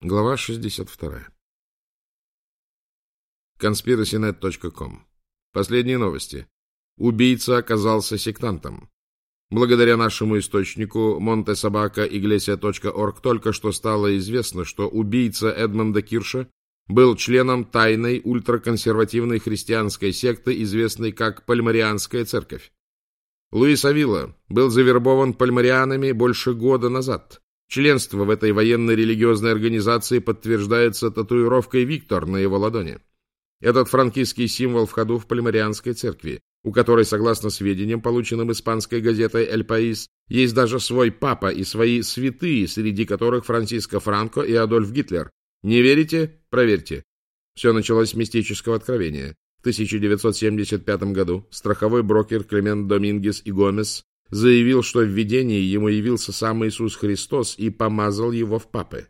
Глава 62. Conspiracynet.com. Последние новости. Убийца оказался сектантом. Благодаря нашему источнику montesabaka.iglesia.org только что стало известно, что убийца Эдмонда Кирша был членом тайной ультраконсервативной христианской секты, известной как Пальмарианская церковь. Луис Авилла был завербован пальмарианами больше года назад Членство в этой военной религиозной организации подтверждается татуировкой «Виктор» на его ладони. Этот франкистский символ в ходу в Пальмарианской церкви, у которой, согласно сведениям, полученным испанской газетой «Эль Паис», есть даже свой папа и свои святые, среди которых Франциско Франко и Адольф Гитлер. Не верите? Проверьте. Все началось с мистического откровения. В 1975 году страховой брокер Клемент Домингес и Гомес заявил, что в видении ему явился сам Иисус Христос и помазал его в папы.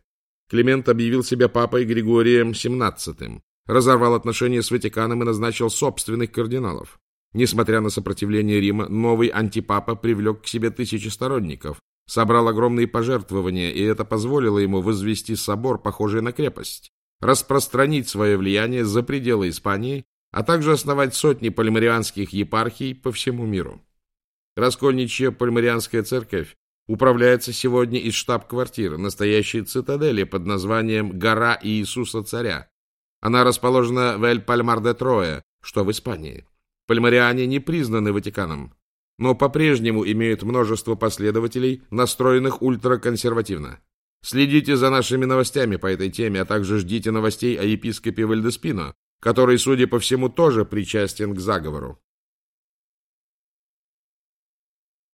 Климент объявил себя папой Григорием XVII, разорвал отношения с Ватиканом и назначил собственных кардиналов. Несмотря на сопротивление Рима, новый антипапа привлек к себе тысячи сторонников, собрал огромные пожертвования, и это позволило ему возвести собор, похожий на крепость, распространить свое влияние за пределы Испании, а также основать сотни полимарианских епархий по всему миру. Раскольничья Пальмарианская церковь управляется сегодня из штаб-квартиры, настоящей цитадели под названием «Гора Иисуса Царя». Она расположена в Эль-Пальмар-де-Троя, что в Испании. Пальмариане не признаны Ватиканом, но по-прежнему имеют множество последователей, настроенных ультраконсервативно. Следите за нашими новостями по этой теме, а также ждите новостей о епископе Вальдеспино, который, судя по всему, тоже причастен к заговору.